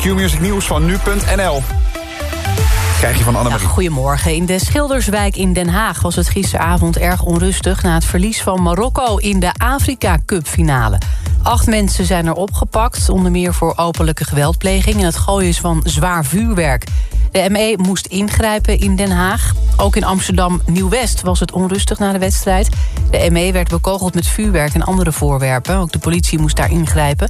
Q-music nieuws van nu.nl. Krijg je van Annemarie. Ja, goedemorgen. In de Schilderswijk in Den Haag was het gisteravond erg onrustig... na het verlies van Marokko in de Afrika Cup finale. Acht mensen zijn er opgepakt, onder meer voor openlijke geweldpleging... en het gooien van zwaar vuurwerk. De ME moest ingrijpen in Den Haag. Ook in Amsterdam Nieuw-West was het onrustig na de wedstrijd. De ME werd bekogeld met vuurwerk en andere voorwerpen. Ook de politie moest daar ingrijpen.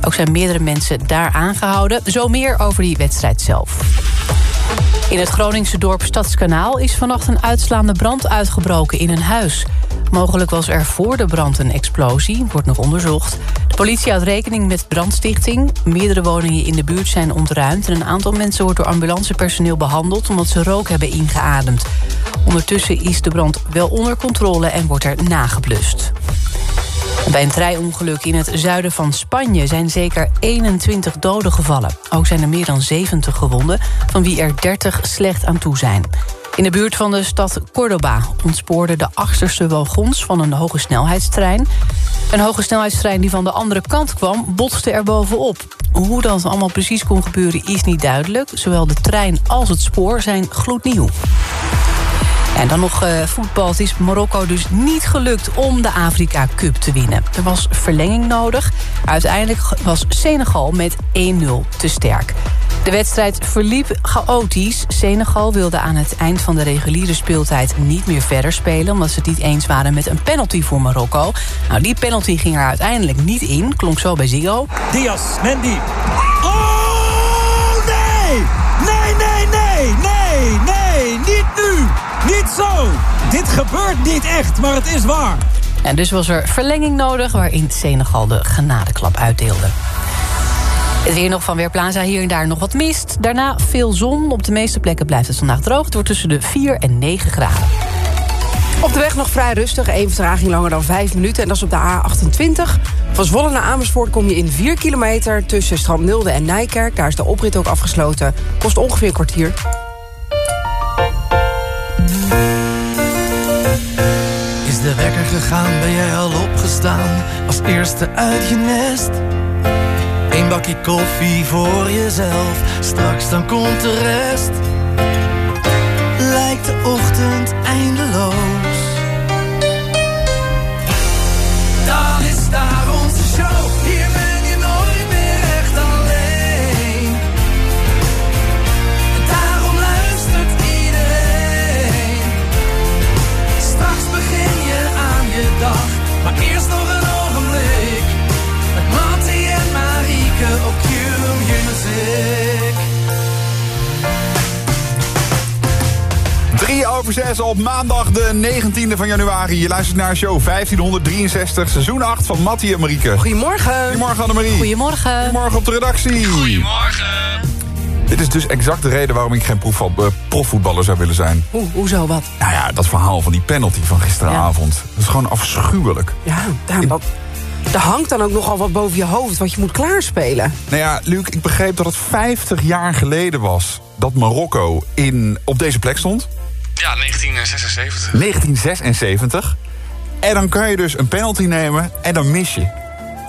Ook zijn meerdere mensen daar aangehouden. Zo meer over die wedstrijd zelf. In het Groningse dorp Stadskanaal is vannacht een uitslaande brand uitgebroken in een huis. Mogelijk was er voor de brand een explosie, wordt nog onderzocht. De politie houdt rekening met brandstichting. Meerdere woningen in de buurt zijn ontruimd... en een aantal mensen wordt door ambulancepersoneel behandeld... omdat ze rook hebben ingeademd. Ondertussen is de brand wel onder controle en wordt er nageblust. Bij een treinongeluk in het zuiden van Spanje zijn zeker 21 doden gevallen. Ook zijn er meer dan 70 gewonden, van wie er 30 slecht aan toe zijn. In de buurt van de stad Cordoba ontspoorden de achterste wagons van een hoge snelheidstrein. Een hoge snelheidstrein die van de andere kant kwam, botste er bovenop. Hoe dat allemaal precies kon gebeuren is niet duidelijk. Zowel de trein als het spoor zijn gloednieuw. En dan nog uh, voetbal. Het is Marokko dus niet gelukt om de Afrika Cup te winnen. Er was verlenging nodig. Uiteindelijk was Senegal met 1-0 te sterk. De wedstrijd verliep chaotisch. Senegal wilde aan het eind van de reguliere speeltijd niet meer verder spelen... omdat ze het niet eens waren met een penalty voor Marokko. Nou, die penalty ging er uiteindelijk niet in. Klonk zo bij Ziggo. Diaz, Mendy. Oh, Zo! Dit gebeurt niet echt, maar het is waar. En dus was er verlenging nodig waarin Senegal de genadeklap uitdeelde. Het weer nog van Weerplaza, hier en daar nog wat mist. Daarna veel zon. Op de meeste plekken blijft het vandaag droog. Het wordt tussen de 4 en 9 graden. Op de weg nog vrij rustig. Eén vertraging langer dan 5 minuten. En dat is op de A28. Van Zwolle naar Amersfoort kom je in 4 kilometer... tussen Strandnulde en Nijkerk. Daar is de oprit ook afgesloten. Kost ongeveer een kwartier. Is de wekker gegaan, ben jij al opgestaan? Als eerste uit je nest? Eén bakje koffie voor jezelf, straks dan komt de rest. Lijkt de 3 over 6 op maandag de 19e van januari. Je luistert naar show 1563, seizoen 8 van Mattie en Marieke. Goedemorgen. Goedemorgen Annemarie. Goedemorgen. Goedemorgen op de redactie. Goedemorgen. Dit is dus exact de reden waarom ik geen proefval- eh, profvoetballer zou willen zijn. Hoe, hoezo wat? Nou ja, dat verhaal van die penalty van gisteravond. Dat is gewoon afschuwelijk. Ja, daar, dat, er hangt dan ook nogal wat boven je hoofd... wat je moet klaarspelen. Nou ja, Luc, ik begreep dat het 50 jaar geleden was... dat Marokko in, op deze plek stond. Ja, 1976. 1976. En dan kan je dus een penalty nemen en dan mis je.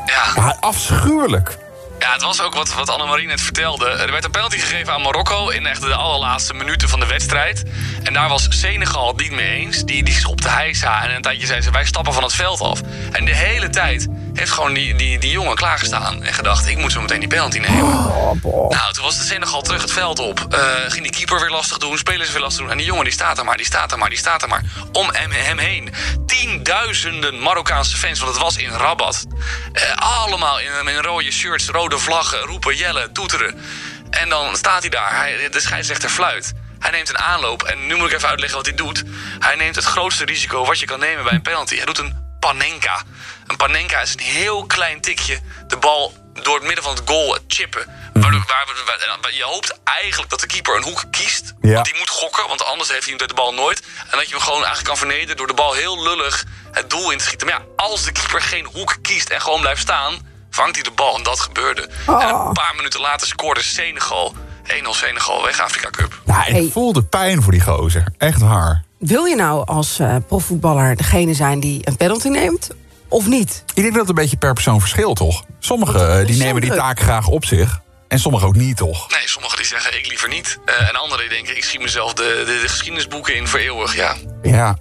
Ja. Maar afschuwelijk. Ja, het was ook wat, wat Annemarie net vertelde. Er werd een penalty gegeven aan Marokko in echt de allerlaatste minuten van de wedstrijd. En daar was Senegal het niet mee eens. Die, die schopte hijsa en een tijdje zeiden ze wij stappen van het veld af. En de hele tijd heeft gewoon die, die, die jongen klaargestaan en gedacht... ik moet zo meteen die penalty nemen. Nou, toen was de Senegal terug het veld op. Eh, ging die keeper weer lastig doen, spelers weer lastig doen. En die jongen die staat er maar, die staat er maar, die staat er maar. Om hem, hem heen. Tienduizenden Marokkaanse fans, want het was in Rabat. Eh, allemaal in, in rode shirts, rode vlaggen, roepen, jellen, toeteren. En dan staat hij daar, hij, de scheidsrechter fluit. Hij neemt een aanloop en nu moet ik even uitleggen wat hij doet. Hij neemt het grootste risico wat je kan nemen bij een penalty. Hij doet een panenka. Een panenka is een heel klein tikje de bal door het midden van het goal chippen. Waardoor, waar, waar- waar- je hoopt eigenlijk dat de keeper een hoek kiest. Ja. Want die moet gokken, want anders heeft hij de bal nooit. En dat je hem gewoon eigenlijk kan vernederen door de bal heel lullig het doel in te schieten. Maar ja, als de keeper geen hoek kiest en gewoon blijft staan... vangt hij de bal en dat gebeurde. En een paar minuten later scoorde Senegal. 1-0 Senegal weg Afrika Cup. Ja, ik Hey. voelde pijn voor die gozer. Echt waar. Wil je nou als eh, profvoetballer degene zijn die een penalty neemt? Of niet? Ik denk dat het een beetje per persoon verschilt, toch? Sommigen eh, die nemen die taak graag op zich. En sommigen ook niet, toch? Nee, sommigen die zeggen ik liever niet. Eh, en anderen die denken ik schiet mezelf de, de, de geschiedenisboeken in voor eeuwig, ja. Ja,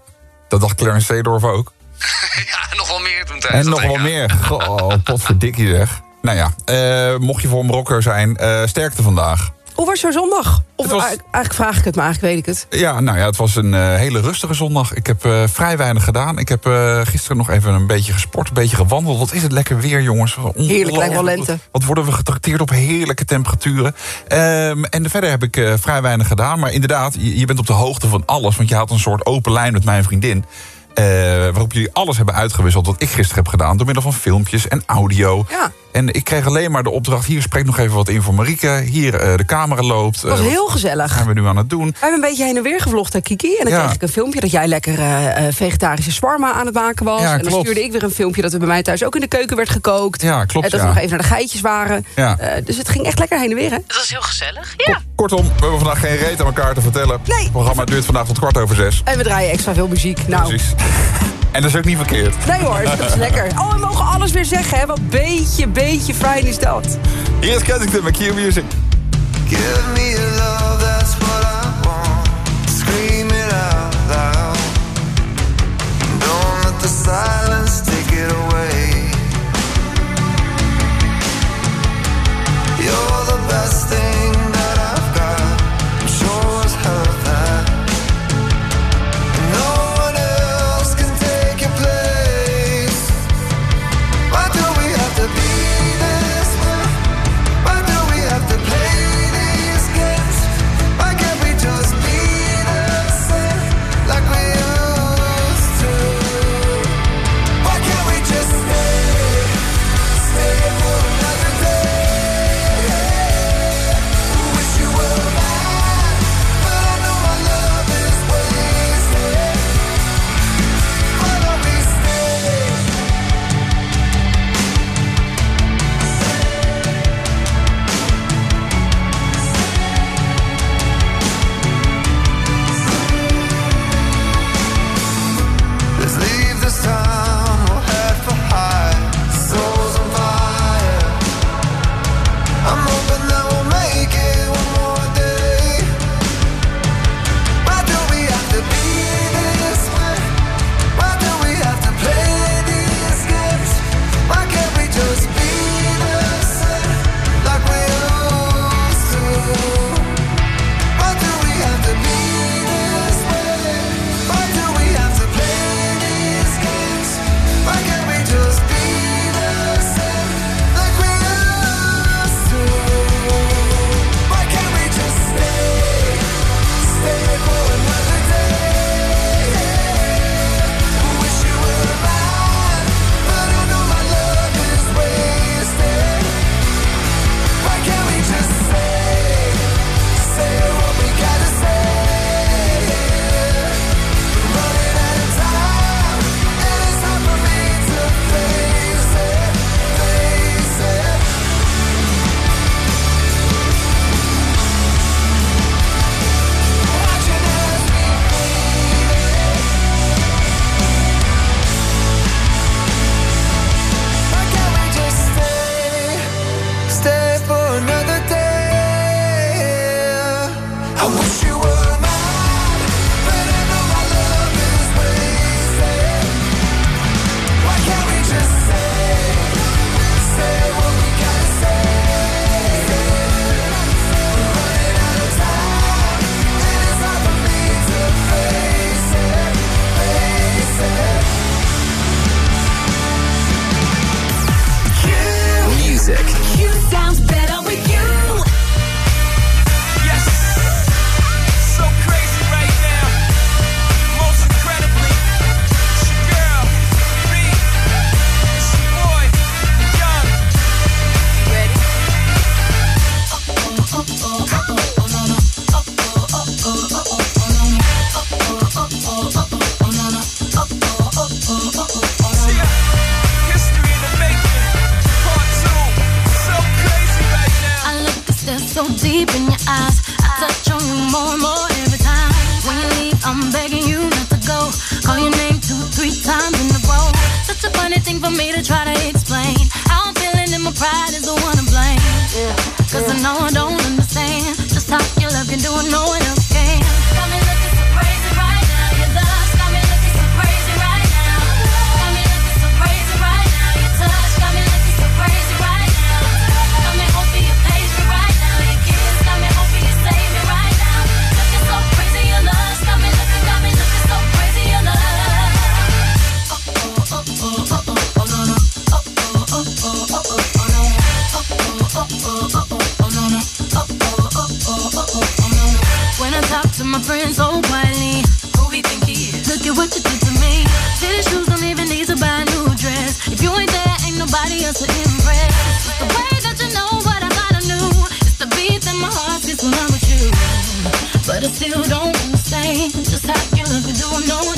dat dacht Clarence Seedorf ook. ja, en nog wel meer toen En tijdens nog dat wel meer. Oh, potverdikkie zeg. Nou ja, eh, mocht je voor een Marokker zijn, eh, sterkte vandaag. Hoe was jouw zondag? Of was- eigenlijk, vraag ik het, maar eigenlijk weet ik het. Ja, nou ja, het was een eh, hele rustige zondag. Ik heb eh, vrij weinig gedaan. Ik heb eh, gisteren nog even een beetje gesport, een beetje gewandeld. Wat is het lekker weer, jongens. Heerlijk, wel lente. Wat, worden we getrakteerd op heerlijke temperaturen. Ehm, en verder heb ik eh, vrij weinig gedaan. Maar inderdaad, je, je bent op de hoogte van alles. Want je had een soort open lijn met mijn vriendin. Eh, waarop jullie alles hebben uitgewisseld wat ik gisteren heb gedaan. Door middel van filmpjes en audio. Ja. En ik kreeg alleen maar de opdracht... hier spreek nog even wat in voor Marieke. Hier, eh, de camera loopt. Het was Eh, heel wat gezellig. gaan we nu aan het doen? We hebben een beetje heen en weer gevlogd, hè, Kiki. En dan Ja. kreeg ik een filmpje dat jij lekker eh, eh, vegetarische swarma aan het maken was. Ja, en dan klopt. stuurde ik weer een filmpje dat er bij mij thuis ook in de keuken werd gekookt. Ja, klopt, En dat ja. we nog even naar de geitjes waren. Ja. Eh, dus het ging echt lekker heen en weer, hè? Dat was heel gezellig, ja. Kortom, we hebben vandaag geen reet aan elkaar te vertellen. Nee. Het programma duurt vandaag tot kwart over zes. En we draaien extra veel muziek. Nou, Precies. En dat is ook niet verkeerd. nee hoor, dat is lekker. Oh, we mogen alles weer zeggen, hè? Wat beetje, beetje fijn is dat. Hier is Kensington met Q Music. Give me your love, that's what I want. Scream it out loud. Don't let the silence you don't understand just how you look, do I know?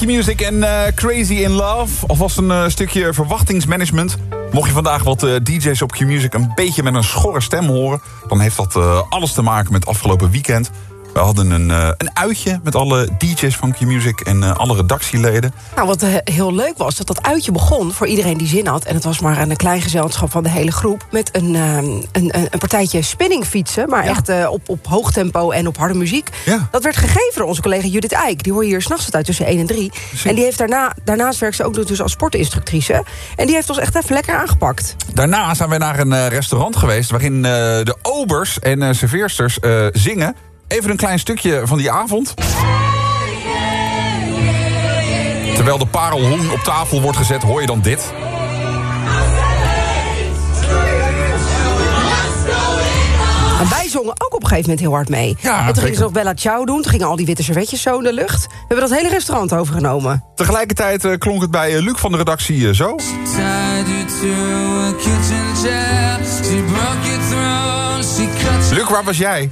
Your Music en eh, Crazy in Love. Alvast een eh, stukje verwachtingsmanagement. Mocht je vandaag wat eh, DJ's op Q-Music een beetje met een schorre stem horen... dan heeft dat alles te maken met afgelopen weekend. We hadden een, eh, een uitje met alle DJ's van Q-Music en eh, alle redactieleden. Nou, wat eh, heel leuk was, dat dat uitje begon voor iedereen die zin had. En het was maar een klein gezelschap van de hele groep. Met een, ehm, een, een, een partijtje spinningfietsen. Maar echt op, op hoog tempo en op harde muziek. Ja. Dat werd gegeven door onze collega Judith Eijk. Die hoor je hier s'nachts uit tussen 1 en 3. En die heeft daarna, daarnaast werkt ze ook dus als sportinstructrice. En die heeft ons echt even lekker aangepakt. Daarna zijn we naar een restaurant geweest... waarin de obers en serveersters zingen. Even een klein stukje van die avond. Terwijl de parelhoen op tafel wordt gezet, hoor je dan dit. En wij zongen ook op een gegeven moment heel hard mee. Ja, en toen gingen ze nog Bella Ciao doen. Toen gingen al die witte servetjes zo in de lucht. We hebben dat hele restaurant overgenomen. Tegelijkertijd eh, klonk het bij eh, Luc van de redactie eh, zo. Luc, waar was jij?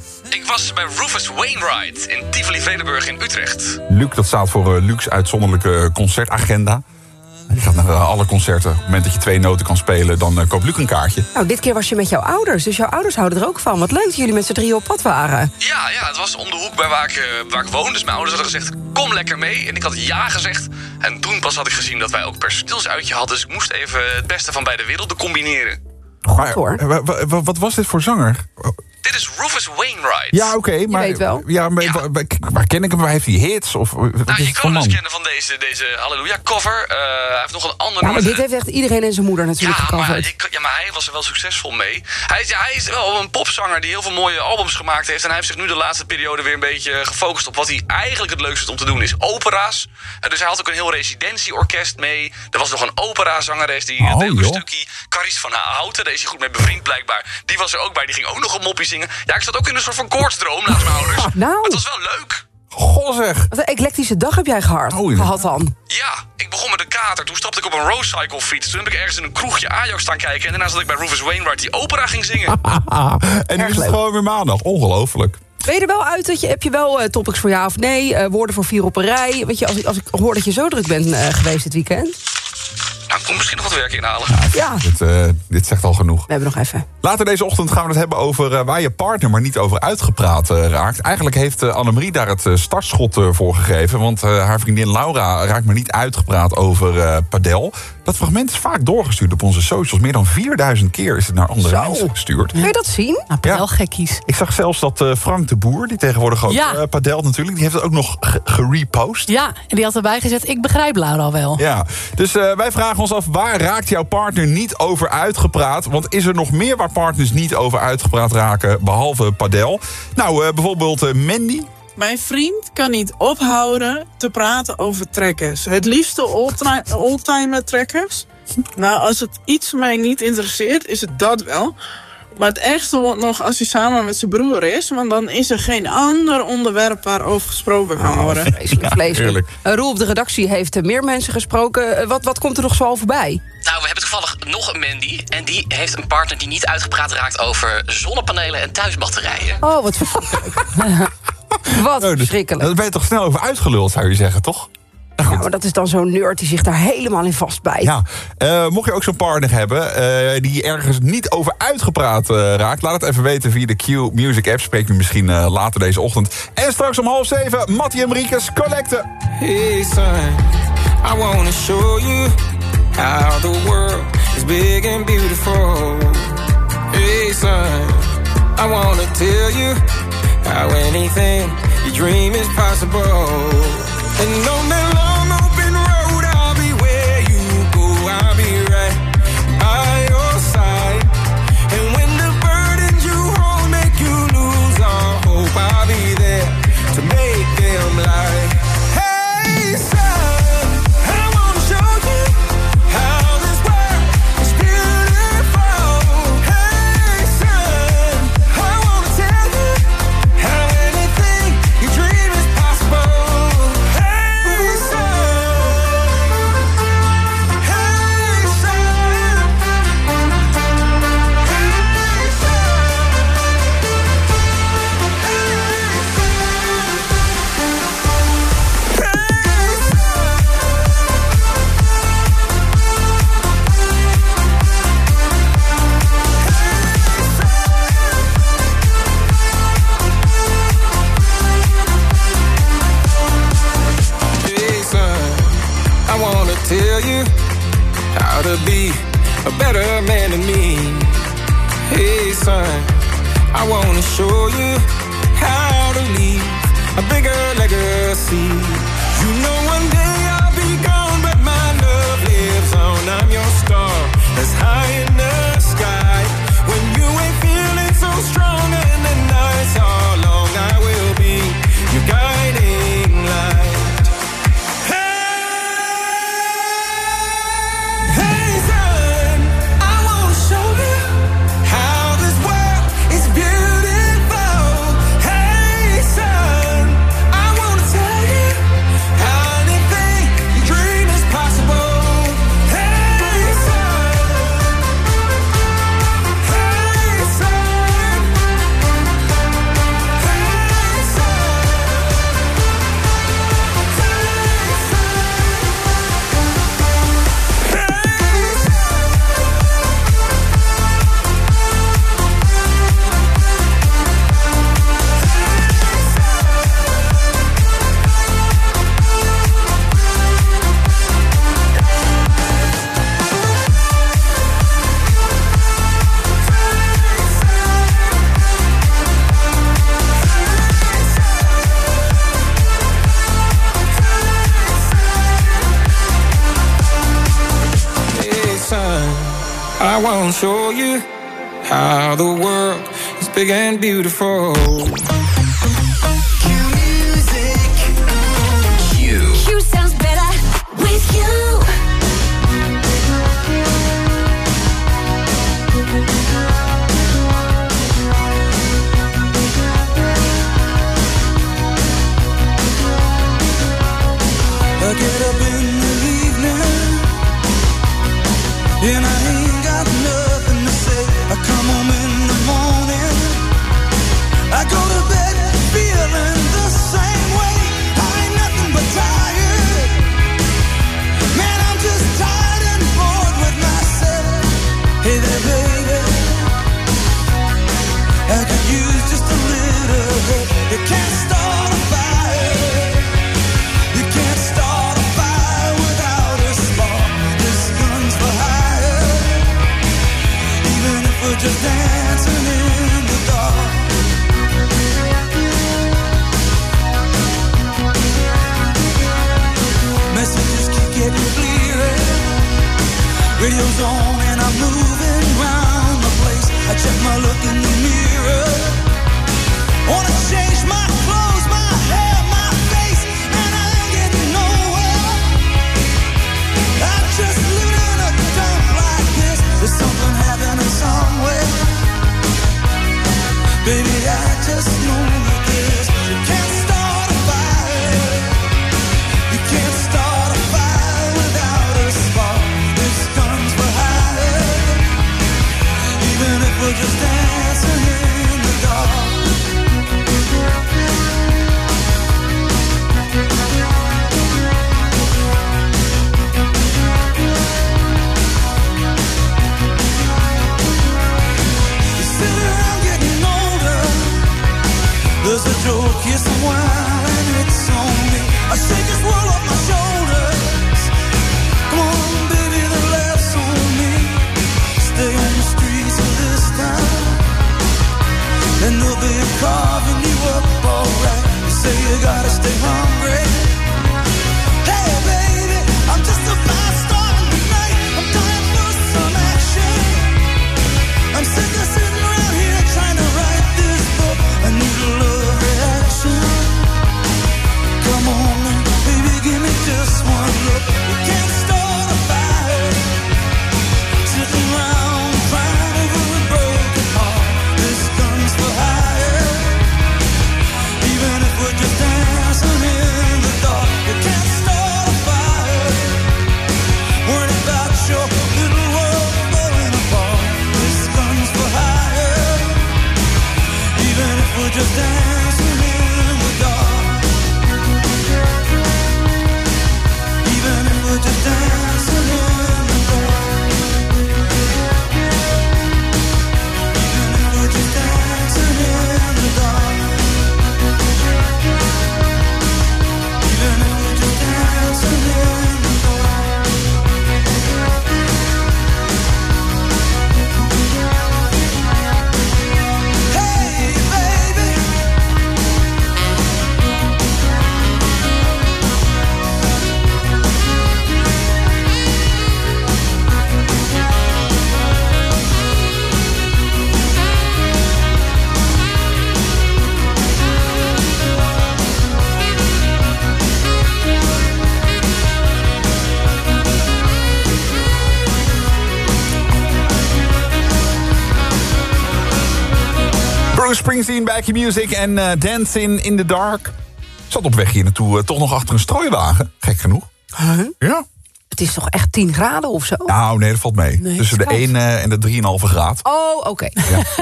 Ik was bij Rufus Wainwright in Tivoli-Vredenburg in Utrecht. Luc, dat staat voor eh, Luc's uitzonderlijke concertagenda. Je gaat naar eh, alle concerten. Op het moment dat je twee noten kan spelen, dan eh, koopt Luc een kaartje. Nou, dit keer was je met jouw ouders. Dus jouw ouders houden er ook van. Wat leuk dat jullie met z'n drieën op pad waren. Ja, ja, het was om de hoek bij waar ik, eh, waar ik woon. Dus mijn ouders hadden gezegd, kom lekker mee. En ik had ja gezegd. En toen pas had ik gezien dat wij ook personeelsuitje hadden. Dus ik moest even het beste van beide werelden combineren. Maar, hoor. eh, wa- wat was dit voor zanger? Dit is Rufus Wainwright. Ja, oké, maar... weet wel. Ja, maar Ja. waar ken ik hem? Waar heeft hij hits? Of, Nou, je kan hem dus kennen van deze, deze Halleluja cover. Eh, hij heeft nog een ander Ja, maar nummer. dit heeft echt iedereen en zijn moeder natuurlijk Ja maar, gecoverd. ik, ja, maar hij was er wel succesvol mee. Hij, is- ja, hij is wel een popzanger die heel veel mooie albums gemaakt heeft. En hij heeft zich nu de laatste periode weer een beetje gefocust op wat hij eigenlijk het leukste vindt om te doen is opera's. En dus hij had ook een heel residentieorkest mee. Er was nog een operazangeres die Oh, een stukje. Caries van Houten, daar is hij goed mee bevriend blijkbaar. Die was er ook bij, die ging ook nog een moppie zingen. Ja, ik zat ook in een soort van koortsdroom naast mijn ouders. Nou. Maar het was wel leuk. Goh zeg. Wat een eclectische dag heb jij gehad, Oh, ja. gehad dan. Ja, ik begon met een kater. Toen stapte ik op een roadcycle fiets. Toen heb ik ergens in een kroegje Ajax staan kijken. En daarna zat ik bij Rufus Wainwright die opera ging zingen. En nu is het gewoon weer maandag. Ongelooflijk. Ben je er wel uit dat je, heb je wel eh, topics voor ja of nee? eh, woorden voor vier op een rij? Weet je, als ik, als ik hoor dat je zo druk bent eh, geweest dit weekend. Nou, ik misschien nog wat werk inhalen. Ja, Dit, eh, dit zegt al genoeg. we hebben nog even. Later deze ochtend gaan we het hebben over eh, waar je partner maar niet over uitgepraat eh, raakt. Eigenlijk heeft Annemarie daar het startschot eh, voor gegeven. Want eh, haar vriendin Laura raakt maar niet uitgepraat over eh, padel. Dat fragment is vaak doorgestuurd op onze socials. Meer dan 4000 keer is het naar andere Zo. mensen gestuurd. Kun je dat zien? Nou, Ja. wel gekkies. Ik zag zelfs dat eh, Frank de Boer, die tegenwoordig ook Ja. eh, padelt natuurlijk... die heeft het ook nog ge- gerepost. Ja, en die had erbij gezet, ik begrijp Laura al wel. Ja, dus eh, wij vragen ons af, waar raakt jouw partner niet over uitgepraat? Want is er nog meer waar partners niet over uitgepraat raken, behalve padel? Nou, eh, bijvoorbeeld eh, Mandy. Mijn vriend kan niet ophouden te praten over trekkers. Het liefste oldtimer trekkers. Nou, als het iets mij niet interesseert, is het dat wel. Maar het ergste wordt nog als hij samen met zijn broer is. Want dan is er geen ander onderwerp waarover gesproken kan worden. Vreselijk, vreselijk. Eh, Roel op de redactie heeft eh, meer mensen gesproken. Eh, wat, wat komt er nog zoal voorbij? Nou, we hebben toevallig nog een Mandy. En die heeft een partner die niet uitgepraat raakt over zonnepanelen en thuisbatterijen. Oh, wat verschrikkelijk. wat verschrikkelijk. Daar ben je toch snel over uitgeluld, zou je zeggen, toch? Ja, maar dat is dan zo'n nerd die zich daar helemaal in vastbijt. Ja, Eh, mocht je ook zo'n partner hebben eh, die ergens niet over uitgepraat eh, raakt... laat het even weten via de Q Music app. Spreek je misschien later deze ochtend. En straks om half zeven, Mattie en Mariekes Collecte. Hey son, I wanna show you how the world is big and beautiful. Hey son, I wanna tell you how anything you dream is possible. And that and beautiful. Bruce Springsteen, Back Music en eh, Dancing in the Dark. Zat op weg hier naartoe eh, toch nog achter een strooiwagen. Gek genoeg. Ja. Het is toch echt 10 graden of zo? Nou, nee, dat valt mee. Nee, Tussen de het is 1 eh, en de 3,5 graad. Oh, oké.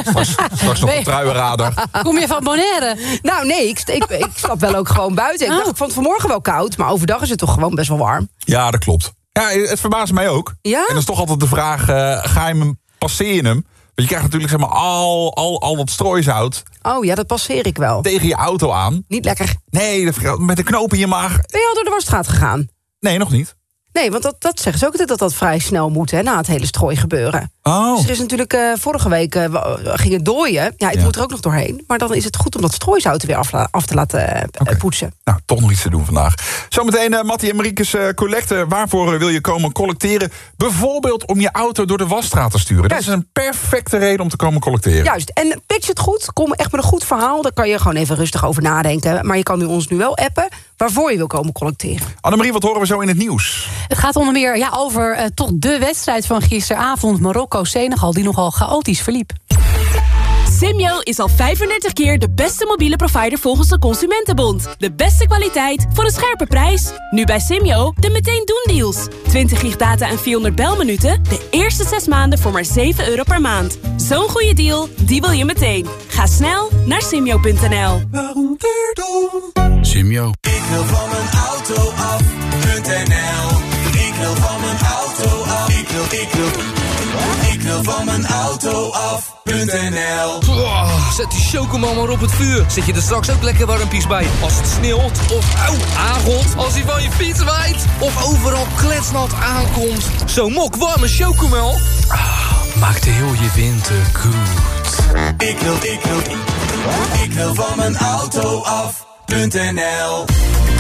Straks, straks nog een truienradar. Kom je van Bonaire? Nou, nee, ik, ik, ik stap wel ook gewoon buiten. Ik dacht, ik vond het vanmorgen wel koud, maar overdag is het toch gewoon best wel warm. Ja, dat klopt. Ja, het verbaast mij ook. Ja? En dan is toch altijd de vraag, eh, ga je hem passeren hem? Want je krijgt natuurlijk zeg maar, al, al, al dat strooisout Oh ja, dat passeer ik wel. tegen je auto aan. Niet lekker. Nee, met een knoop in je maag. Ben je al door de wasstraat gegaan? Nee, nog niet. Nee, want dat, dat zeggen ze ook altijd dat dat vrij snel moet, hè, na het hele strooi gebeuren. Oh. Dus er is natuurlijk eh, vorige week wa- ging het dooien. Ja, het Ja. moet er ook nog doorheen. Maar dan is het goed om dat strooisout er weer af, te laten eh, poetsen. Nou, toch nog iets te doen vandaag. Zometeen uh, Mattie en Mariekes eh, collecte. Waarvoor wil je komen collecteren? Bijvoorbeeld om je auto door de wasstraat te sturen. Dat is een perfecte reden om te komen collecteren. Juist. En pitch het goed. Kom echt met een goed verhaal. Daar kan je gewoon even rustig over nadenken. Maar je kan nu ons nu wel appen waarvoor je wil komen collecteren. Annemarie, wat horen we zo in het nieuws? Het gaat onder meer ja, over eh, toch de wedstrijd van gisteravond Marokko-Senegal... die nogal chaotisch verliep. Simyo is al 35 keer de beste mobiele provider volgens de Consumentenbond. De beste kwaliteit voor een scherpe prijs. Nu bij Simyo de meteen doen deals. 20 gig data en 400 belminuten. De eerste 6 maanden voor maar 7 euro per maand. Zo'n goede deal, die wil je meteen. Ga snel naar simyo.nl. Simio. Ik wil van mijn auto af.nl Ik wil van mijn auto af. Ik wil, ik wil, ik wil van mijn auto af.nl Oh, zet die chocomel maar op het vuur. Zet je er straks ook lekker warmpies bij. Als het sneeuwt of auw, aangot. Als hij van je fiets waait. Of overal kletsnat aankomt. Zo'n mok warme chocomel. Ah, maakt heel je winter goed. Ik wil, ik wil, ik wil van mijn auto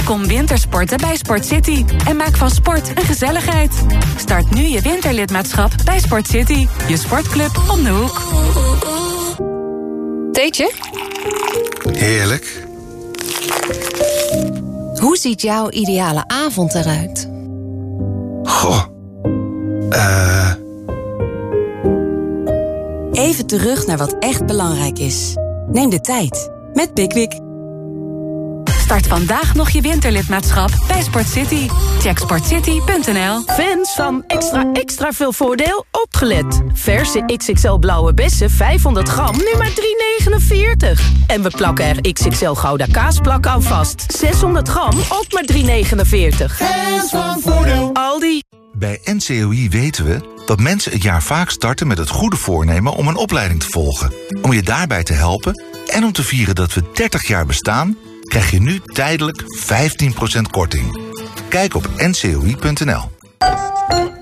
Kom wintersporten bij Sport City en maak van sport een gezelligheid. Start nu je winterlidmaatschap bij Sport City, je sportclub om de hoek. Theetje? Heerlijk. Hoe ziet jouw ideale avond eruit? Goh. Eh. Even terug naar wat echt belangrijk is. Neem de tijd met Pickwick. Start vandaag nog je winterlidmaatschap bij Sport City. Check sportcity.nl. Fans van extra extra veel voordeel opgelet. Verse XXL blauwe bessen 500 gram nu maar 3,49. En we plakken er XXL gouda kaasplak aan vast. 600 gram ook maar 3,49. Fans van voordeel. Aldi. Bij NCOI weten we dat mensen het jaar vaak starten met het goede voornemen om een opleiding te volgen. Om je daarbij te helpen en om te vieren dat we 30 jaar bestaan, krijg je nu tijdelijk 15% korting. Kijk op ncoi.nl.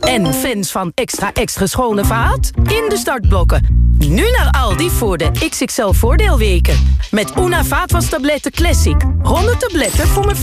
En fans van extra extra schone vaat? In de startblokken. Nu naar Aldi voor de XXL voordeelweken. Met Una vaatwastabletten Classic. 100 tabletten voor maar 4,99.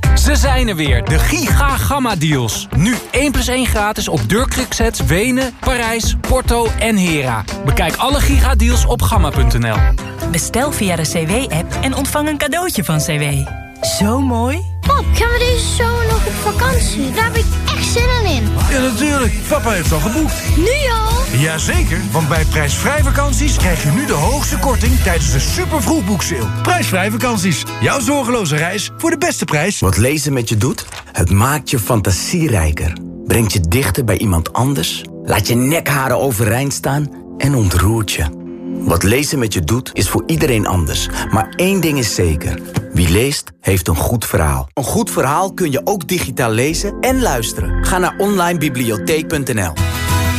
Ze zijn er weer, de Giga Gamma Deals. Nu 1 plus 1 gratis op Durkruksets, Wenen, Parijs, Porto en Hera. Bekijk alle Giga Deals op gamma.nl. Bestel via de CW-app en ontvang een cadeautje van CW. Zo mooi. Pap, gaan we deze zomer nog op vakantie? Daar heb ik echt zin in. Ja, natuurlijk. Papa heeft al geboekt. Nu al? Jazeker, want bij prijsvrij vakanties krijg je nu de hoogste korting tijdens de super vroegboekseil. Prijsvrij vakanties. Jouw zorgeloze reis voor de beste prijs. Wat lezen met je doet? Het maakt je fantasierijker. Brengt je dichter bij iemand anders. Laat je nekharen overeind staan en ontroert je. Wat lezen met je doet, is voor iedereen anders. Maar één ding is zeker. Wie leest, heeft een goed verhaal. Een goed verhaal kun je ook digitaal lezen en luisteren. Ga naar onlinebibliotheek.nl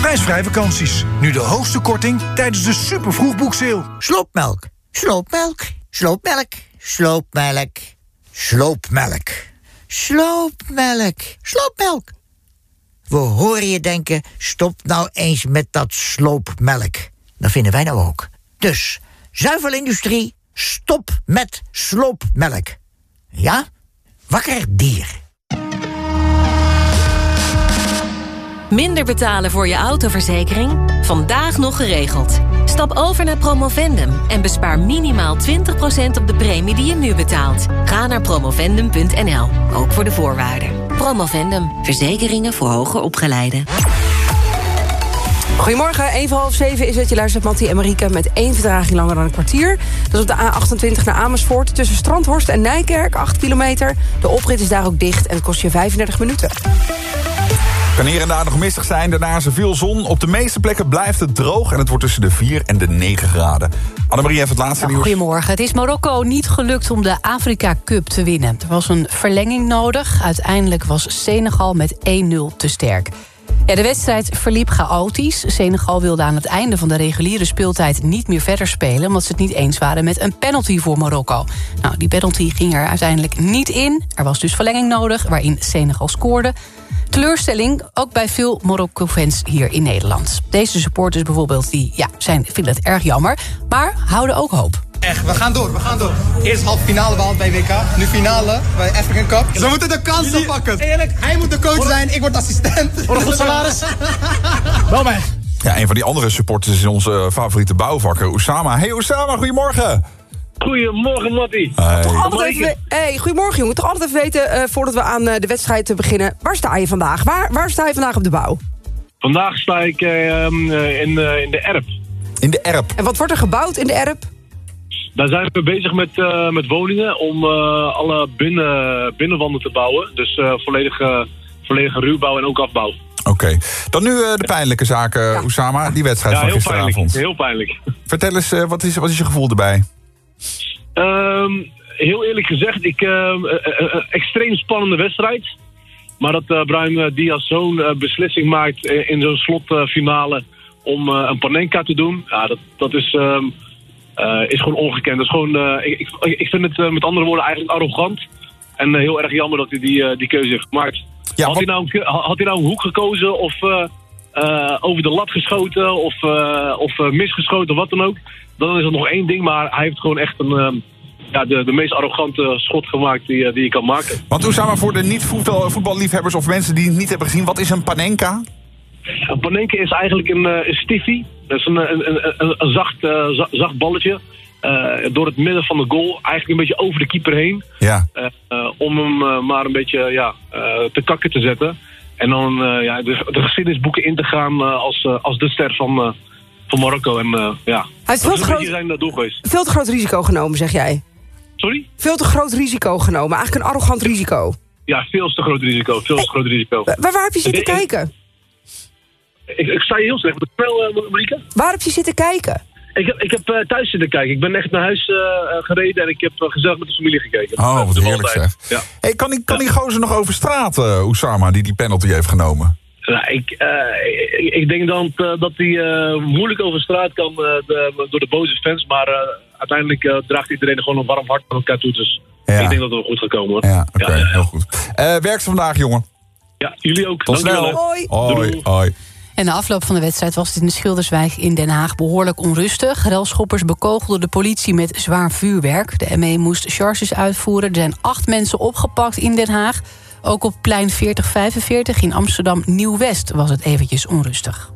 Prijsvrij vakanties. Nu de hoogste korting tijdens de super vroegboekseil. Sloopmelk, sloopmelk, sloopmelk, sloopmelk, sloopmelk, sloopmelk, sloopmelk. We horen je denken, stop nou eens met dat sloopmelk. Dat vinden wij nou ook. Dus, zuivelindustrie, stop met sloopmelk. Ja? Wakker dier. Minder betalen voor je autoverzekering? Vandaag nog geregeld. Stap over naar Promovendum en bespaar minimaal 20% op de premie die je nu betaalt. Ga naar promovendum.nl, ook voor de voorwaarden. Promovendum, verzekeringen voor hoger opgeleiden. Goedemorgen, 1 voor half 7 is het. Je luistert Mattie en Marieke met één vertraging langer dan een kwartier. Dat is op de A28 naar Amersfoort. Tussen Strandhorst en Nijkerk, 8 kilometer. De oprit is daar ook dicht en het kost je 35 minuten. Kan hier en daar nog mistig zijn, daarna is er veel zon. Op de meeste plekken blijft het droog en het wordt tussen de 4 en de 9 graden. Annemarie heeft het laatste nieuws. Goedemorgen. Het is Marokko niet gelukt om de Afrika Cup te winnen. Er was een verlenging nodig. Uiteindelijk was Senegal met 1-0 te sterk. Ja, de wedstrijd verliep chaotisch. Senegal wilde aan het einde van de reguliere speeltijd niet meer verder spelen... omdat ze het niet eens waren met een penalty voor Marokko. Nou, die penalty ging er uiteindelijk niet in. Er was dus verlenging nodig, waarin Senegal scoorde. Teleurstelling ook bij veel Marokko-fans hier in Nederland. Deze supporters bijvoorbeeld die, ja, zijn, vinden het erg jammer... maar houden ook hoop. Echt, we gaan door, we gaan door. Eerst halve finale behaald bij WK, nu finale bij African Cup. Ze moeten de kansen pakken. Eerlijk, hij moet de coach zijn, ik word assistent. Voor een goed salaris. Wel mij. Ja, een van die andere supporters is onze favoriete bouwvakker, Osama. Hey Osama, goedemorgen. Goedemorgen, Mattie. Toch altijd even, hey, goedemorgen jongen. Toch altijd even weten, eh, voordat we aan eh, de wedstrijd te beginnen... waar sta je vandaag? Waar, waar sta je vandaag op de bouw? Vandaag sta ik eh, ehm, eh, in, eh, in de Erp. In de Erp? En wat wordt er gebouwd in de Erp? Daar zijn we bezig met, eh, met woningen om eh, alle binnen, binnenwanden te bouwen. Dus eh, volledige, volledige ruwbouw en ook afbouw. Oké, dan nu eh, de pijnlijke zaken, Osama. Die wedstrijd Ja, van heel gisteravond. pijnlijk. Heel pijnlijk. Vertel eens, eh, wat, is, wat is je gevoel erbij? Ehm, heel eerlijk gezegd, ik, ehm, eh, eh, eh, extreem spannende wedstrijd. Maar dat uh, Brian Diaz zo'n beslissing maakt in zo'n slotfinale om eh, een Panenka te doen, ja, dat, dat is, ehm, eh, is gewoon ongekend. Dat is gewoon, eh, ik, ik, vind het eh, met andere woorden eigenlijk arrogant. En heel erg jammer dat hij die, die keuze heeft gemaakt. had, hij nou, had hij nou een hoek gekozen of over de lat geschoten of, of misgeschoten of wat dan ook, dan is het nog één ding. Maar hij heeft gewoon echt een, ehm, ja, de, de meest arrogante schot gemaakt die, die je kan maken. Want Osama, voor de niet-voetballiefhebbers of mensen die het niet hebben gezien... wat is een panenka? Een panenka is eigenlijk een, een stiffie. Dat is een, een, een, een, een zacht, eh, za- zacht balletje. eh, door het midden van de goal. Eigenlijk een beetje over de keeper heen. Ja. Eh, om hem eh, maar een beetje ja, eh, te kakken te zetten. En dan eh, ja, de, de geschiedenisboeken in te gaan eh, als, eh, als de ster van, eh, van Marokko. En eh, ja, heeft dat veel is te groot- zijn. Veel te groot risico genomen, zeg jij. Sorry? Veel te groot risico genomen. Eigenlijk een arrogant risico. Ja, veel te groot risico. Veel te groot risico. Waar, waar heb je zitten kijken? Ik, ik sta je heel slecht. Met spel, uh, Marieke? Waar heb je zitten kijken? Ik heb, ik heb eh, thuis zitten kijken. Ik ben echt naar huis eh, eh, gereden en ik heb eh, gezellig met de familie gekeken. Oh, wat De heerlijk zeg. Ja. Hey, kan die, kan die gozer nog over straat, eh Oussama, die die penalty heeft genomen? Nou, ik, eh, ik, ik denk dan eh, dat hij eh, moeilijk over straat kan eh, de- door de boze fans. Maar eh, uiteindelijk eh, draagt iedereen gewoon een warm hart aan elkaar toe. Dus ik denk dat het wel goed gaat komen hoor. Ja, oké, heel goed. Eh werk ze vandaag, jongen. Ja, jullie ook. Tot Dankjewel, snel. Hoi. Hoi. En na afloop van de wedstrijd was het in de Schilderswijk in Den Haag behoorlijk onrustig. Relschoppers bekogelden de politie met zwaar vuurwerk. De ME moest charges uitvoeren. Er zijn acht mensen opgepakt in Den Haag. Ook op plein 4045 in Amsterdam Nieuw-West was het eventjes onrustig.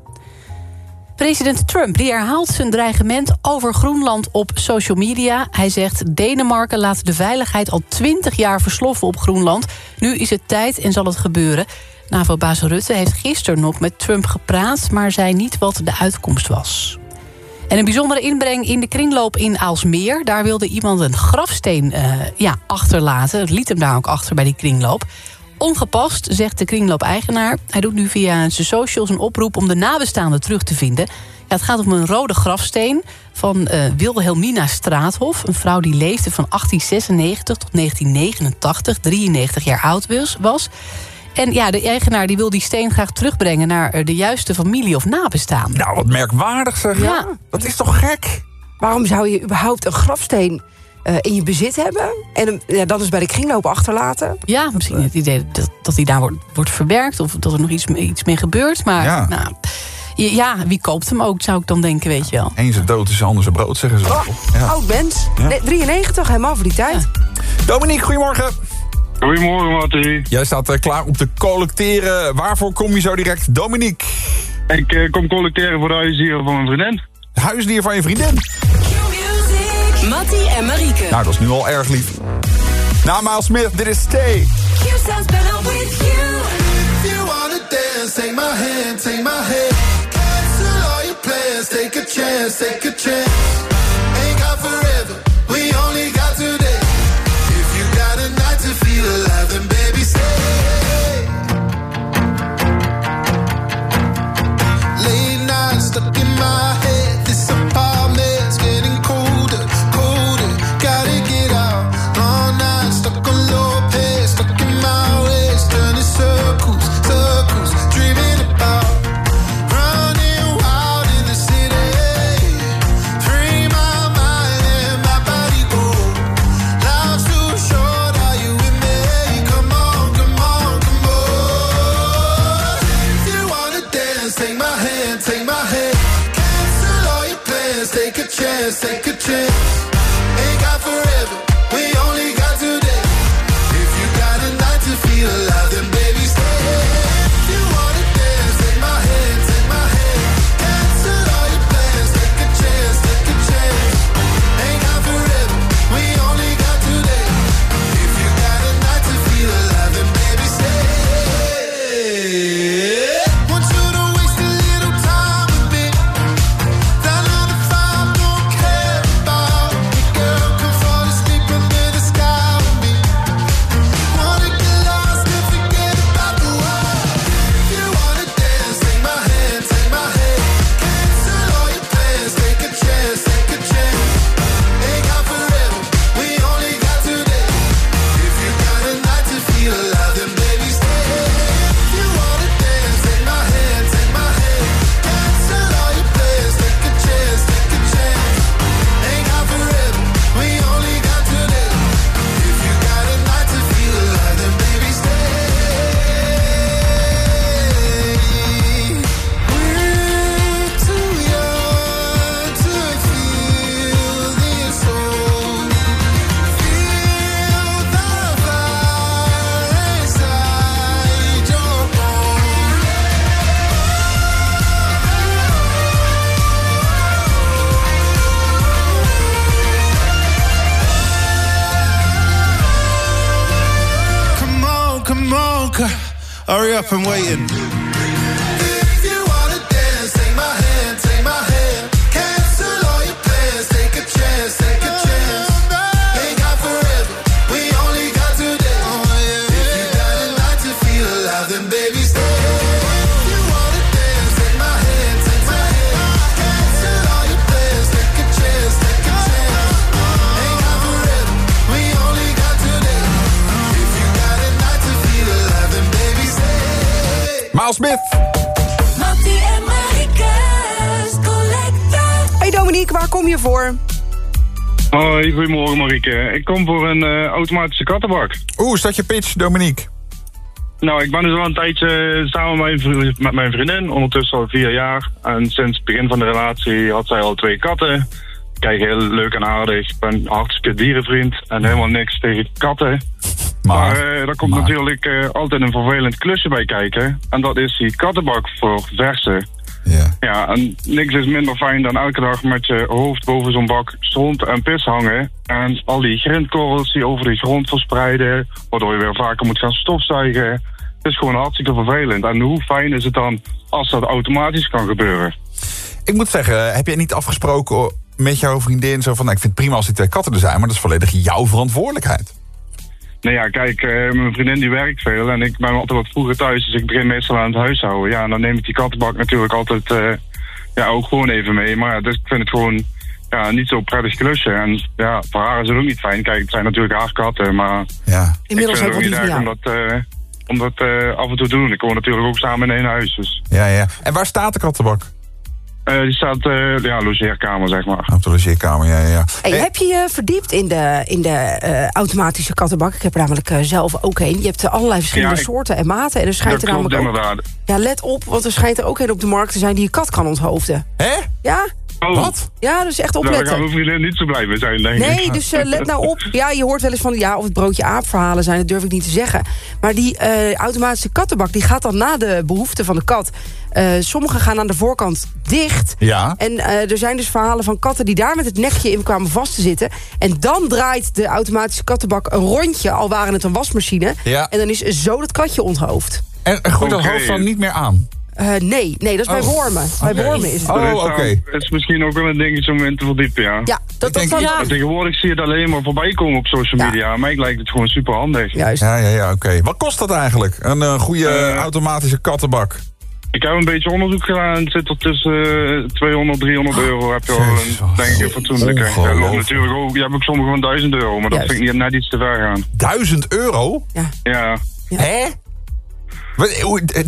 President Trump die herhaalt zijn dreigement over Groenland op social media. Hij zegt Denemarken laat de veiligheid al 20 jaar versloffen op Groenland. Nu is het tijd en zal het gebeuren. NAVO-baas Rutte heeft gisteren nog met Trump gepraat... maar zei niet wat de uitkomst was. En een bijzondere inbreng in de kringloop in Aalsmeer. Daar wilde iemand een grafsteen eh, ja, achterlaten. Het liet hem daar ook achter bij die kringloop. Ongepast, zegt de kringloop-eigenaar. Hij doet nu via zijn socials een oproep om de nabestaanden terug te vinden. Ja, het gaat om een rode grafsteen van eh, Wilhelmina Straathof. Een vrouw die leefde van 1896 tot 1989, 93 jaar oud was. En ja, de eigenaar die wil die steen graag terugbrengen... naar eh, de juiste familie of nabestaanden. Nou, wat merkwaardig zeg. Ja. Dat is toch gek? Waarom zou je überhaupt een grafsteen eh, in je bezit hebben... en hem ja, dan dus bij de kringloop achterlaten? Ja, misschien het idee dat, dat hij daar wordt, wordt verwerkt... of dat er nog iets, mee- iets mee gebeurt. Maar Ja. nou, ja, wie koopt hem ook, zou ik dan denken, weet je wel. Eén zijn dood is de ander zijn brood, zeggen ze. Oh, Ja. Oud mens. Ja. Nee, 93, helemaal voor die tijd. Dominique, goedemorgen. Goedemorgen, Mattie. Jij staat eh, klaar om te collecteren. Waarvoor kom je zo direct? Dominique. Ik eh, kom collecteren voor de huisdieren van mijn vriendin. Huisdier van je vriendin. Mattie en Marieke. Nou, dat is nu al erg lief. Nou, Miles Smith, dit is Stay. If you wanna dance, take my hand, take my hand. Cancel all your plans, take a chance, take a chance. from waiting. Smith. Mattie en. Hey Dominique, waar kom je voor? Hoi, goedemorgen Marieke. Ik kom voor een eh, automatische kattenbak. Oeh, is dat je pitch, Dominique? Nou, ik ben dus al een tijdje samen met mijn, vri- met mijn vriendin, ondertussen al vier jaar. En sinds het begin van de relatie had zij al twee katten. Kijk, heel leuk en aardig. Ik ben een hartstikke dierenvriend en helemaal niks tegen katten. Maar, eh daar komt natuurlijk eh, altijd een vervelend klusje bij kijken. En dat is die kattenbak voor versen. Ja. Ja, en niks is minder fijn dan elke dag met je hoofd boven zo'n bak stront en pis hangen. En al die grindkorrels die over de grond verspreiden, waardoor je weer vaker moet gaan stofzuigen. Het is gewoon hartstikke vervelend. En hoe fijn is het dan als dat automatisch kan gebeuren? Ik moet zeggen, heb jij niet afgesproken met jouw vriendin... zo van, nou, ik vind het prima als die twee katten er zijn... maar dat is volledig jouw verantwoordelijkheid. Nou ja, kijk, eh, mijn vriendin die werkt veel en ik ben altijd wat vroeger thuis, dus ik begin meestal aan het huishouden. Ja, en dan neem ik die kattenbak natuurlijk altijd eh, ja, ook gewoon even mee. Maar ja, dus ik vind het gewoon ja, niet zo prettig klusje. En ja, voor haar is het ook niet fijn. Kijk, het zijn natuurlijk haar katten, maar ja. Inmiddels ik vind ook het wel ook niet erg om dat, eh, om dat eh, af en toe te doen. Ik woon natuurlijk ook samen in één huis, dus Ja, ja. En waar staat de kattenbak? Eh, die staat, eh ja, logeerkamer zeg maar. Op de logeerkamer, ja, ja. Hey, heb je je verdiept in de, in de eh, automatische kattenbak? Ik heb er namelijk eh, zelf ook een. Je hebt eh, allerlei verschillende Ja, ik- soorten en maten. En er schijnt er namelijk ook... inderdaad. Ja, let op, want er schijnt er ook een op de markt te zijn... die je kat kan onthoofden. Hè? Ja? Oh. Wat? Ja, dus echt Nou, daar opletten. gaan mijn vriendin niet zo blij mee zijn, denk ik. Nee, dus eh, let nou op. Ja, je hoort wel eens van ja, of het broodje aap verhalen zijn, dat durf ik niet te zeggen. Maar die eh, automatische kattenbak die gaat dan na de behoeften van de kat. Eh, sommige gaan aan de voorkant dicht. Ja. En eh, er zijn dus verhalen van katten die daar met het nekje in kwamen vast te zitten. En dan draait de automatische kattenbak een rondje, al waren het een wasmachine. Ja. En dan is zo dat katje onthoofd. En, gooit dat hoofd dan niet meer aan? Eh, nee, nee, dat is bij Oh. wormen. Bij wormen is het. Oh, Dat is, oké. nou- is misschien ook wel een dingetje om in te verdiepen, ja. Ja, dat, dat denk- dan... Maar tegenwoordig zie je het alleen maar voorbij komen op social Ja. media. Mij lijkt het gewoon super handig. Juist. Ja, ja, ja, oké. Wat kost dat eigenlijk? Een eh, goede Eh, automatische kattenbak? Ik heb een beetje onderzoek gedaan. Het zit er tussen eh, 200, 300 euro. Heb je al een, denk ik, een fatsoenlijke. Ja, natuurlijk ook. Je hebt ook sommige van 1000 euro. Maar dat vind ik niet, net iets te ver gaan. Duizend euro? Ja. Hè? Wat,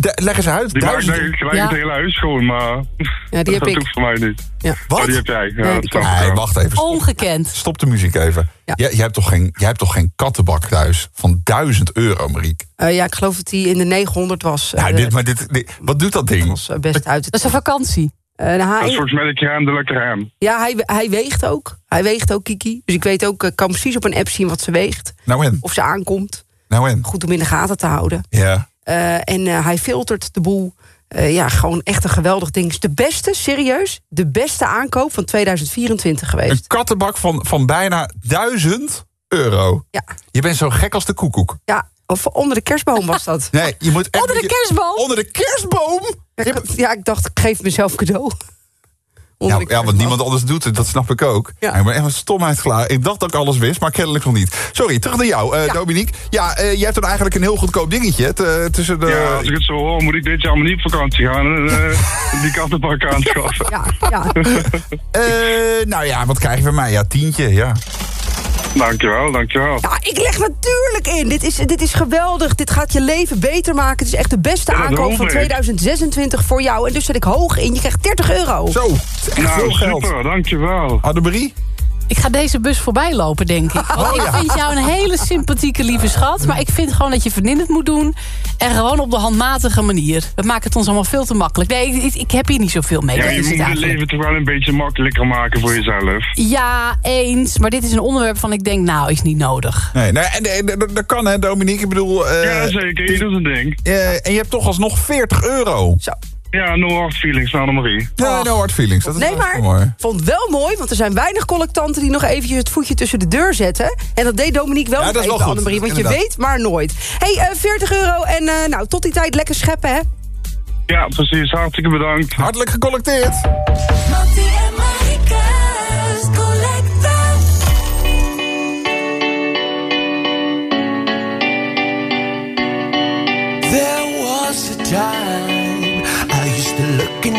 d- leg eens uit. Die maakt Duizend denk ik gelijk Ja. het hele huis schoon. Maar Ja, die heb dat ik. hoeft voor mij niet. Ja. Wat? Oh, die heb jij. Ja, Nee, dat Nee, wacht even. Stop, Ongekend. stop de muziek even. Ja. Jij, jij, hebt toch geen, jij hebt toch geen kattenbak thuis van duizend euro, Mariek? Eh, ja, ik geloof dat die in de 900 was. Nou, Eh, dit, maar dit, dit- wat doet dat ding? was eh, best uit het... Dat is een vakantie. Eh, nou, Dat is hij, volgens mij de crème de la crème. ja, hij, hij weegt ook. Hij weegt ook, Kiki. Dus ik weet ook, ik kan precies op een app zien wat ze weegt. Nou en? Of ze aankomt. Nou en? Goed om in de gaten te houden. Ja. Eh, en eh, hij filtert de boel. Eh, ja, gewoon echt een geweldig ding. Is de beste, serieus, de beste aankoop van 2024 geweest. Een kattenbak van, van bijna duizend euro. Ja. Je bent zo gek als de koekoek. Ja, of onder de kerstboom was dat. Nee, je moet echt... Onder de kerstboom? Onder de kerstboom? Ja, ik, ja, ik dacht, ik geef mezelf cadeau. Ja, ja, want niemand anders doet het, dat snap ik ook. Ja. Ik ben echt een stomheid klaar. Ik dacht dat ik alles wist, maar kennelijk nog niet. Sorry, terug naar jou, eh, Ja. Dominique. Ja, eh, jij hebt dan eigenlijk een heel goedkoop dingetje te- tussen de... Ja, als ik het zo hoor, moet ik dit jaar maar niet op vakantie gaan. En eh, die kattenbak aanschaffen. Ja, ja. Eh, nou ja, wat krijg je van mij? Ja, tientje, ja. Dankjewel, dankjewel. Ja, ik leg natuurlijk in. Dit is, dit is geweldig. Dit gaat je leven beter maken. Het is echt de beste Ja, aankoop van ik. 2026 voor jou. En dus zet ik hoog in. Je krijgt 30 euro. Zo, echt Nou, veel geld. super, dankjewel. Annemarie? Ik ga deze bus voorbij lopen, denk ik. Want ik vind jou een hele sympathieke lieve schat. Maar ik vind gewoon dat je vriendin het moet doen. En gewoon op de handmatige manier. Dat maakt het ons allemaal veel te makkelijk. Nee, ik, ik heb hier niet zoveel mee. Ja, dat je is moet het leven toch wel een beetje makkelijker maken voor jezelf. Ja, eens. Maar dit is een onderwerp van ik denk, nou, is niet nodig. Nee, nee en, en, en- dat kan hè, Dominique. Ik bedoel... eh, ja, zeker. Ieder zijn ding. eh, en je hebt toch alsnog 40 euro. Zo. Ja, no hard feelings, nou Marie. Ja, oh. no hard feelings. Dat is nee, maar vond wel mooi, want er zijn weinig collectanten die nog eventjes het voetje tussen de deur zetten. En dat deed Dominique wel ja, dat even, Annemarie, want je weet maar nooit. hey, eh, uh, 40 euro en eh, nou, tot die tijd lekker scheppen, hè? Ja, precies. Hartelijk bedankt. Hartelijk gecollecteerd. There was a time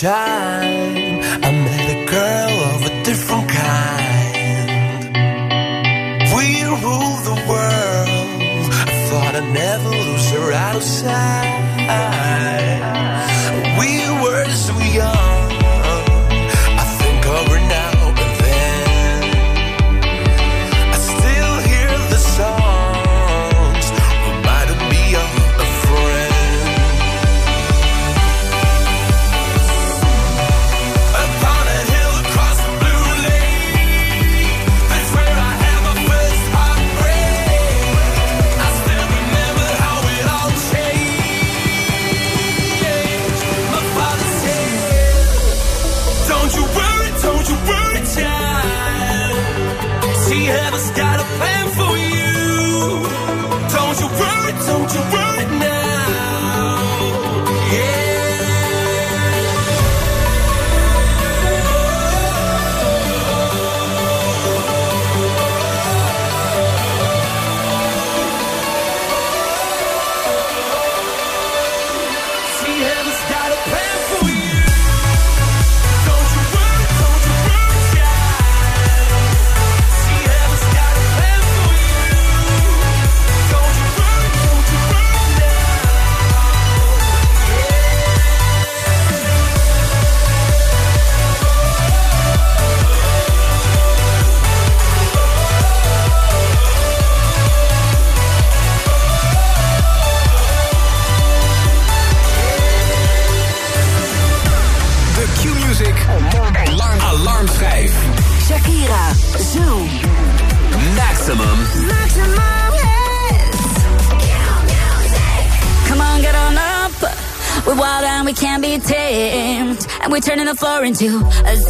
time. into a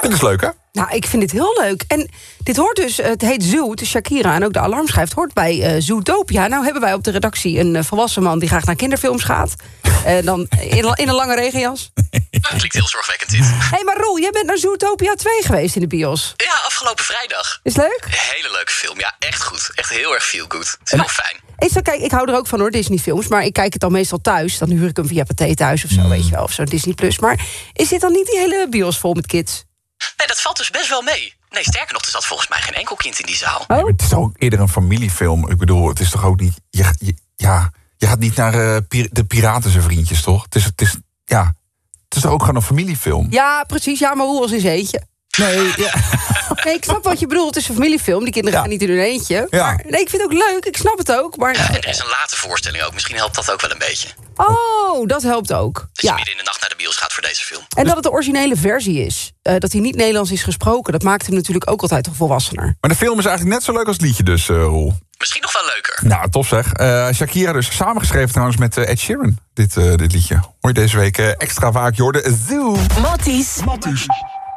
Dit is leuk, hè? Nou, ik vind dit heel leuk. En dit hoort dus, het heet Zoo, het is Shakira en ook de alarmschijf hoort bij eh Zootopia. Nou hebben wij op de redactie een eh, volwassen man die graag naar kinderfilms gaat. Eh, dan in, in een lange regenjas. Klinkt heel zorgwekkend dit. Hé, hey, maar Roel, jij bent naar Zootopia 2 geweest in de bios. Ja, afgelopen vrijdag. Is leuk? Hele leuke film. Ja, echt goed. Echt heel erg feel good. Het is heel fijn. Is dat, kijk, ik hou er ook van hoor, Disney-films. Maar ik kijk het dan meestal thuis. Dan huur ik hem via Pathé thuis of zo, weet je wel. Of zo Disney+. Plus. Maar is dit dan niet die hele bios vol met kids? Nee, dat valt dus best wel mee. Nee, sterker nog, er zat volgens mij geen enkel kind in die zaal. Nee, maar het is toch ook eerder een familiefilm. Ik bedoel, het is toch ook niet... Je, je- ja, je gaat niet naar eh, pir- de piraten zijn vriendjes, toch? Het is, het is, ja, het is toch ook gewoon een familiefilm? Ja, precies. Ja, maar Roel was zijn eentje. Nee, ja. nee, ik snap wat je bedoelt. Het is een familiefilm. Die kinderen gaan niet in hun eentje. Ja. Maar nee, ik vind het ook leuk. Ik snap het ook. Maar... En er is een late voorstelling ook. Misschien helpt dat ook wel een beetje. Oh, dat helpt ook. Dat je midden in de nacht naar de bios gaat voor deze film. En dat het de originele versie is. Eh, dat hij niet Nederlands is gesproken. Dat maakt hem natuurlijk ook altijd toch volwassener. Maar de film is eigenlijk net zo leuk als het liedje dus, eh Roel. Misschien nog wel leuker. Nou, tof zeg. Eh, Shakira dus samengeschreven trouwens met Ed Sheeran, dit, eh, dit liedje. Hoor je deze week extra vaak, Jorden Zoo. Matties.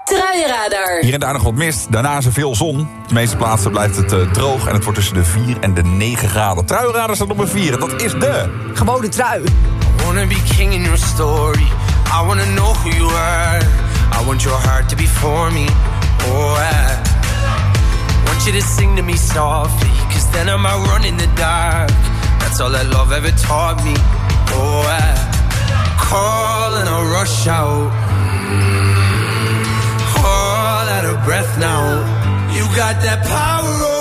Truienradar. Hier en daar nog wat mist, daarna is er veel zon. Op de meeste plaatsen blijft het eh, droog en het wordt tussen de 4 en de 9 graden. Truienradar staat op een 4 en dat is de... Gewone trui. I wanna be king in your story. I wanna know who you are. I want your heart to be for me. Oh, I want you to sing to me softly. Cause then I might run in the dark. That's all that love ever taught me. Oh, I call and I rush out. Out of breath now. You got that power oh.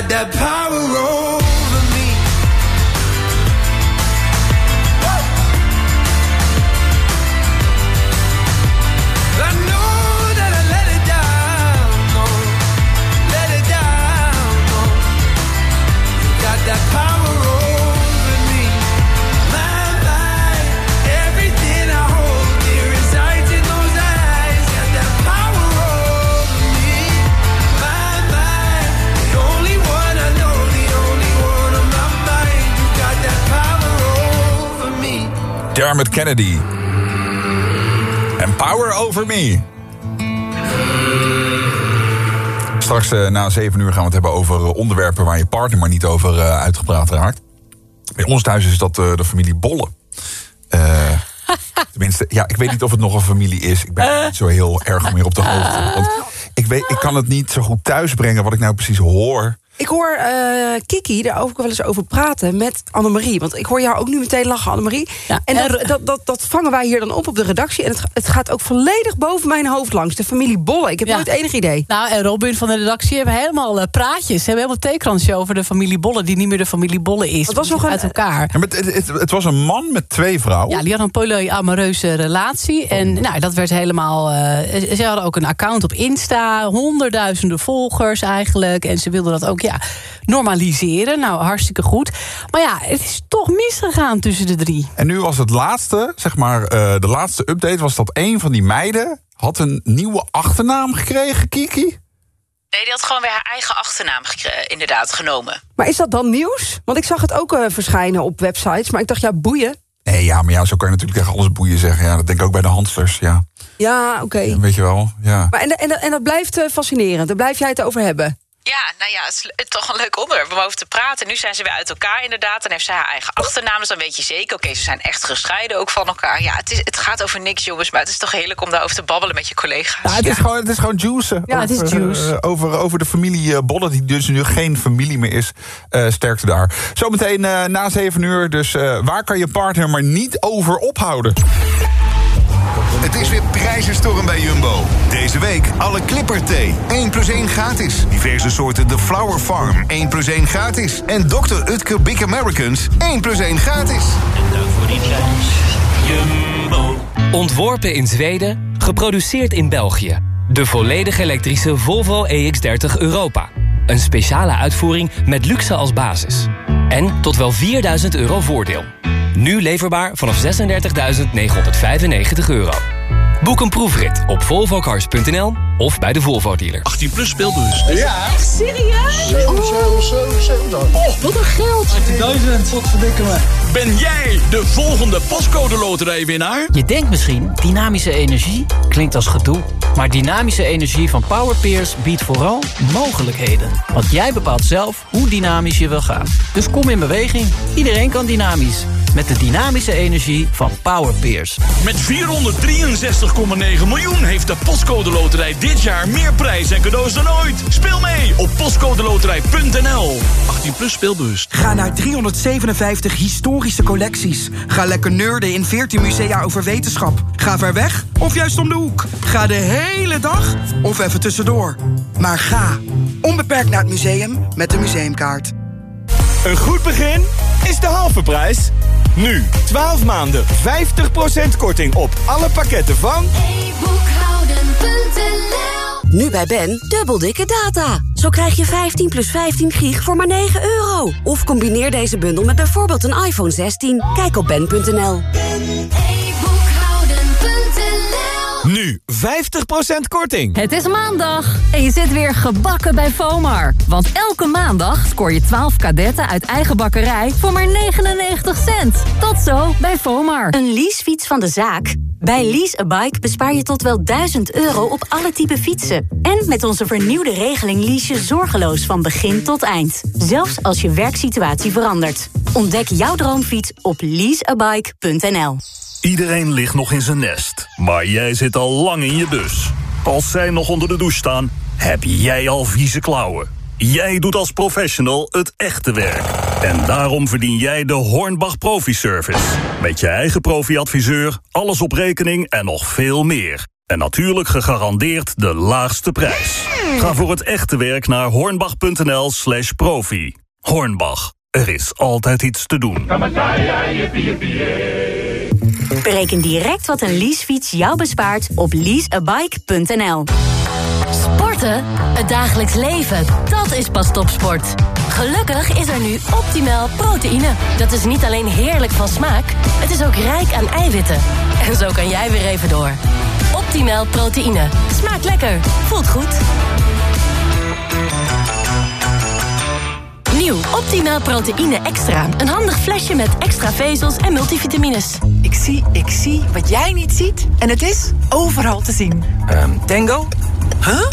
got that power over Dermot Kennedy. En Power Over Me. Straks eh, na 7 uur gaan we het hebben over eh, onderwerpen waar je partner maar niet over eh, uitgepraat raakt. Bij ons thuis is dat de familie Bolle. Tenminste, ja, ik weet niet of het nog een familie is. Ik ben er niet zo heel erg meer op de hoogte. Want ik, weet, ik kan het niet zo goed thuisbrengen wat ik nou precies hoor. Ik hoor eh, Kiki daar ook wel eens over praten met Annemarie. Want ik hoor jou ook nu meteen lachen, Annemarie. en dat, dat, dat, dat vangen wij hier dan op op de redactie. En het, het gaat ook volledig boven mijn hoofd langs. De familie Bolle. Ik heb Ja. nooit enig idee. Nou, en Robin van de redactie hebben helemaal eh, praatjes. Ze hebben helemaal theekransje over de familie Bolle... die niet meer de familie Bolle is. Het was nog een- uit elkaar. Ja, maar het, het, het was een man met twee vrouwen. Ja, die hadden een polyamoreuze relatie. En nou, dat werd helemaal... eh, ze hadden ook een account op Insta. Honderdduizenden volgers eigenlijk. En ze wilden dat ook ja, normaliseren. Nou, hartstikke goed. Maar ja, het is toch misgegaan tussen de drie. En nu was het laatste, zeg maar, eh, de laatste update was dat een van die meiden had een nieuwe achternaam gekregen, Kiki. Nee, die had gewoon weer haar eigen achternaam inderdaad genomen. Maar is dat dan nieuws? Want ik zag het ook eh, verschijnen op websites. Maar ik dacht, ja, boeien. Nee, ja, maar ja, zo kan je natuurlijk tegen alles boeien zeggen. Ja, dat denk ik ook bij de hamsters, ja. Ja, oké. Ja, Weet je wel, ja. Maar en, en, en dat blijft eh, fascinerend. Daar blijf jij het over hebben. Ja, nou ja, het is toch een leuk onderwerp om over te praten. Nu zijn ze weer uit elkaar inderdaad. Dan heeft zij haar eigen achternaam, dus dan weet je zeker... oké, ze zijn echt gescheiden ook van elkaar. Ja, het, is, het gaat over niks, jongens. Maar het is toch heerlijk om daarover te babbelen met je collega's. Ja, het, is gewoon, het is gewoon juice. Ja, het is Over, juice. eh, over, over de familie eh, Bolle, die dus nu geen familie meer is. eh sterkte daar. Zometeen eh, na 7 uur. Dus eh, waar kan je partner maar niet over ophouden? Het is weer prijzenstorm bij Jumbo. Deze week alle Clipper thee. 1 plus 1 gratis. Diverse soorten The Flower Farm. 1 plus 1 gratis. En Dr. Utker Big Americans. 1 plus 1 gratis. voor die prijs. Jumbo. Ontworpen in Zweden, geproduceerd in België. De volledig elektrische Volvo EX30 Europa. Een speciale uitvoering met luxe als basis. En tot wel 4000 euro voordeel. Nu leverbaar vanaf 36.995 euro. Boek een proefrit op volvocars.nl of bij de Volvo dealer. 18 plus speelbus. Ja. Echt serieus? 7, 7, 7, 7. Oh, wat een geld. 18.000. Wat verdikken me. Ben jij de volgende postcode loterijwinnaar? Je denkt misschien, dynamische energie klinkt als gedoe. Maar dynamische energie van Powerpeers biedt vooral mogelijkheden. Want jij bepaalt zelf hoe dynamisch je wil gaan. Dus kom in beweging. Iedereen kan dynamisch. Met de dynamische energie van Powerpeers. Met 463,9 miljoen heeft de Postcode Loterij dit jaar meer prijs en cadeaus dan ooit. Speel mee op postcodeloterij.nl. 18 plus speelbus. Ga naar 357 historische collecties. Ga lekker nerden in 14 musea over wetenschap. Ga ver weg of juist om de hoek. Ga de hele dag of even tussendoor. Maar ga onbeperkt naar het museum met de museumkaart. Een goed begin is de halve prijs. Nu, 12 maanden, 50% korting op alle pakketten van... Nu bij Ben, dubbel dikke data. Zo krijg je 15 plus 15 gig voor maar 9 euro. Of combineer deze bundel met bijvoorbeeld een iPhone 16. Kijk op ben.nl. Nu 50% korting. Het is maandag en je zit weer gebakken bij FOMAR. Want elke maandag scoor je 12 kadetten uit eigen bakkerij voor maar 99 cent. Tot zo bij FOMAR. Een leasefiets van de zaak? Bij Lease a Bike bespaar je tot wel 1000 euro op alle type fietsen. En met onze vernieuwde regeling lease je zorgeloos van begin tot eind. Zelfs als je werksituatie verandert. Ontdek jouw droomfiets op leaseabike.nl. Iedereen ligt nog in zijn nest, maar jij zit al lang in je bus. Als zij nog onder de douche staan, heb jij al vieze klauwen. Jij doet als professional het echte werk. En daarom verdien jij de Hornbach Profi Service. Met je eigen profi-adviseur, alles op rekening en nog veel meer. En natuurlijk gegarandeerd de laagste prijs. Ga voor het echte werk naar hornbach.nl slash profi. Hornbach, er is altijd iets te doen. Bereken direct wat een leasefiets jou bespaart op leaseabike.nl. Sporten? Het dagelijks leven, dat is pas topsport. Gelukkig is er nu optimaal proteïne. Dat is niet alleen heerlijk van smaak, het is ook rijk aan eiwitten. En zo kan jij weer even door. Optimaal proteïne. Smaakt lekker, voelt goed. Nieuw Optimaal proteïne extra. Een handig flesje met extra vezels en multivitamines. Ik zie, ik zie wat jij niet ziet. En het is overal te zien. Ehm, tango? Huh?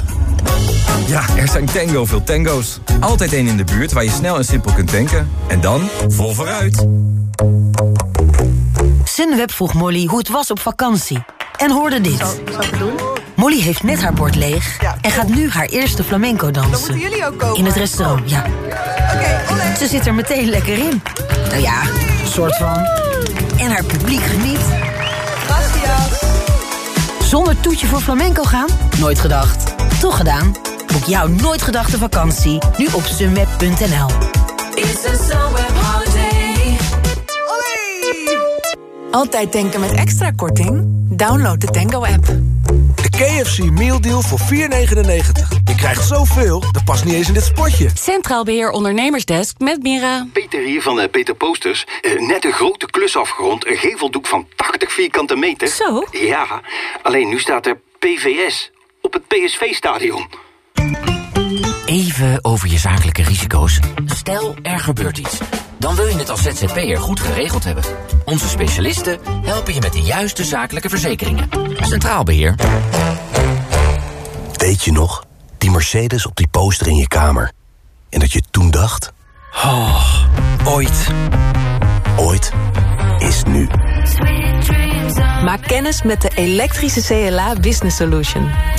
Ja, er zijn tango veel tango's. Altijd één in de buurt waar je snel en simpel kunt tanken. En dan vol vooruit. Sunweb vroeg Molly hoe het was op vakantie. En hoorde dit. Zal ik doen? Molly heeft net haar bord leeg en gaat nu haar eerste flamenco dansen. Dan moeten jullie ook komen. In het restaurant, ja. Ze zit er meteen lekker in. Nou ja, soort van. En haar publiek geniet. Zonder toetje voor flamenco gaan? Nooit gedacht. Toch gedaan? Boek jouw nooit gedachte vakantie nu op sunweb.nl. Altijd denken met extra korting? Download de Tango-app. KFC Meal Deal voor 4,99. Je krijgt zoveel, dat past niet eens in dit spotje. Centraal Beheer Ondernemersdesk met Mira. Peter hier van eh, Peter Posters. Eh, net een grote klus afgerond. Een geveldoek van 80 vierkante meter. Zo? Ja, alleen nu staat er PVS op het PSV-stadion. Even over je zakelijke risico's. Stel, er gebeurt iets. Dan wil je het als ZZP'er goed geregeld hebben. Onze specialisten helpen je met de juiste zakelijke verzekeringen. Centraal Beheer. Weet je nog? Die Mercedes op die poster in je kamer. En dat je toen dacht... Oh, ooit. Ooit is nu. Maak kennis met de elektrische CLA Business Solution. Tot